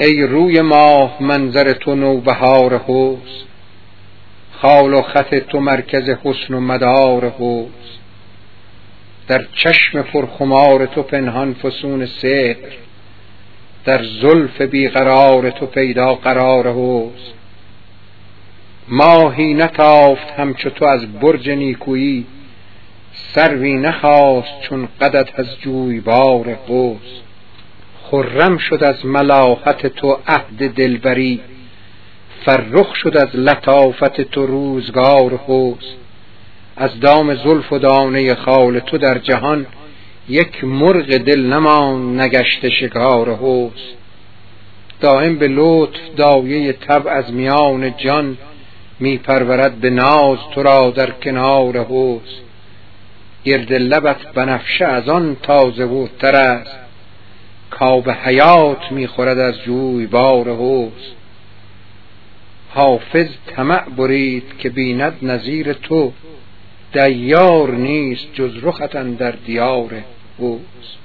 ای روی ماه منظر تو نوبهار حسن. خال و خط تو مرکز حسن و مدار حسن. در چشم پرخمار تو پنهان فسون سحر. در زلف بیقرار تو پیدا قرار حسن. ماهی نتافت همچو تو از برج نیکویی. سروی نخواست چون قدت از جویبار حسن. خرم شد از ملاحت تو عهد دلبری فرخ شد از لطافت تو روزگار حسن از دام زلف و دانه خال تو در جهان یک مرغ دل نمان نگشته شکار حسن دائم به لطف دایه تب از میان جان می پرورد به ناز تو را در کنار حسن گرد لبت بنفشه از آن تازه و تر است. کاب حیات می خورد از جویبار حسن حافظ طمع برید که بیند نظیر تو. دیار نیست جز رخت اندر دیار حسن